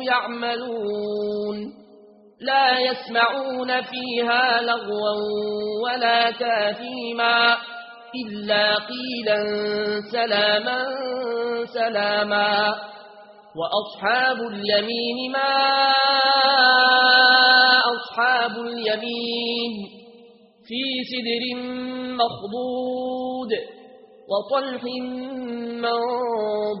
كانوا يعملون. لا يسمعون فيها لغوا ولا تاثيما إلا قيلا سلاما سلاما. وأصحاب اليمين ما أصحاب اليمين. في سدر مخضود وطلح منضود.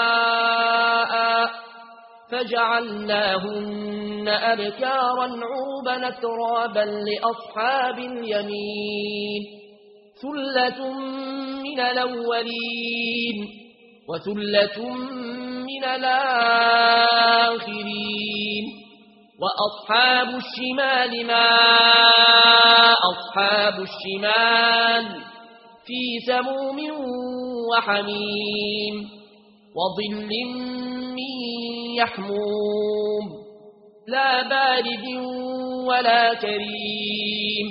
فجعلناهن أبكارا عوبا ترابا لأصحاب اليمين ثلة من الأولين وثلة من الآخرين وأصحاب الشمال ما أصحاب الشمال في سموم وحميم وظل من يحموم. لا بارد ولا كريم.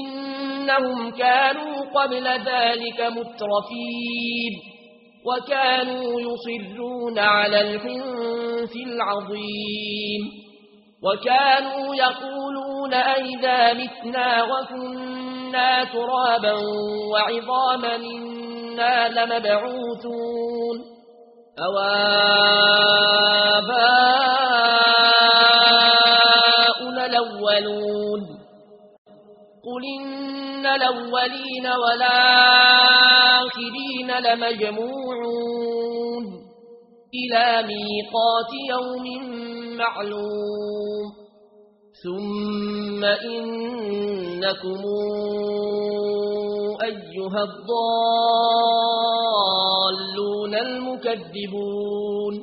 إنهم كانوا قبل ذلك مترفين. وكانوا يصرون على الحنف العظيم. وكانوا يقولون أئذا متنا وكنا ترابا وعظاما إنا لمبعوثون. أواباؤنا الأولون قل إن الأولين والآخرين لمجموعون إلى ميقات يوم معلوم ثم إنكم أيها الضالون المكذبون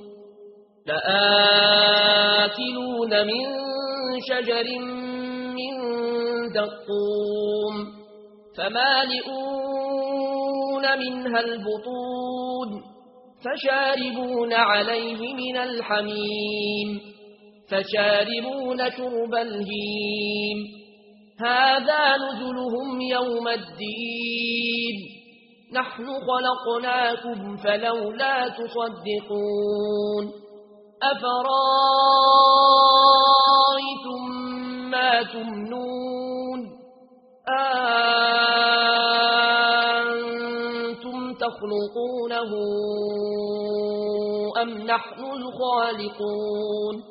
لآكلون من شجر من دقوم فمالئون منها البطون فشاربون عليه من الحميم فشاربون شرب الهيم هذا نزلهم يوم الدين. نحن خلقناكم فلولا تصدقون. أفرأيتم ما تمنون؟ أنتم تخلقونه أم نحن الخالقون؟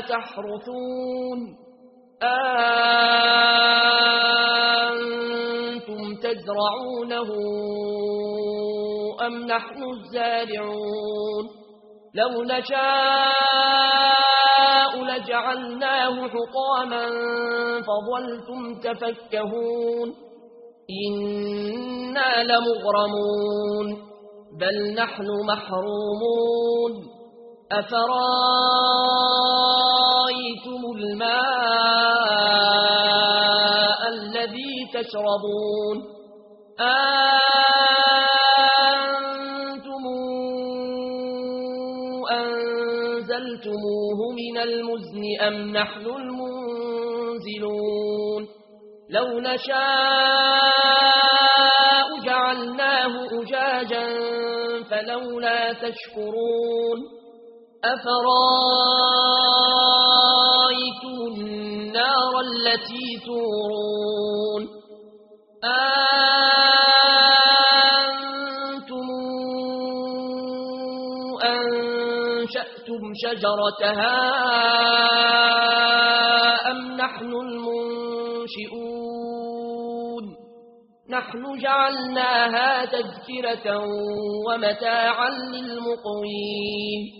تحرثون. أنتم تزرعونه أم نحن الزارعون؟ لو نشاء لجعلناه حقاما فظلتم تفكهون. إنا لمغرمون بل نحن محرومون. أفرأيتم الماء الذي تشربون أنتم أنزلتموه من المزن أم نحن المنزلون لو نشاء جعلناه أجاجا فلولا تشكرون أفرأيتم النار التي تورون أنتم أنشأتم شجرتها أم نحن المنشئون نحن جعلناها تذكرة ومتاعا للمقوين